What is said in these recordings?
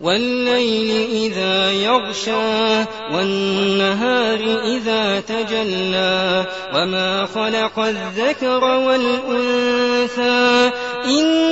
والليل إذا يغشى والنهار إذا تجلى وما خلق الذكر والأنثى إن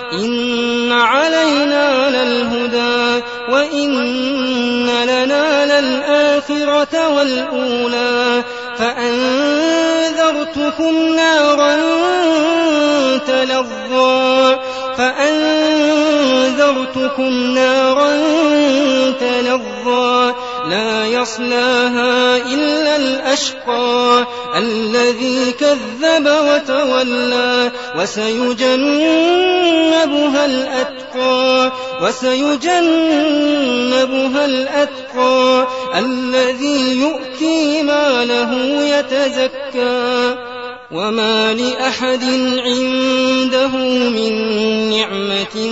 وإن لنا للآخرة والأولى فأنذرتكم نارا تلظى فأنذرتكم نارا تلظى لا يصلاها الأشقى الذي كذب وتولى وسيجنبها الأتقى وسيجنبها الأتقى الذي يؤتي ماله يتزكى وما لأحد عنده من نعمة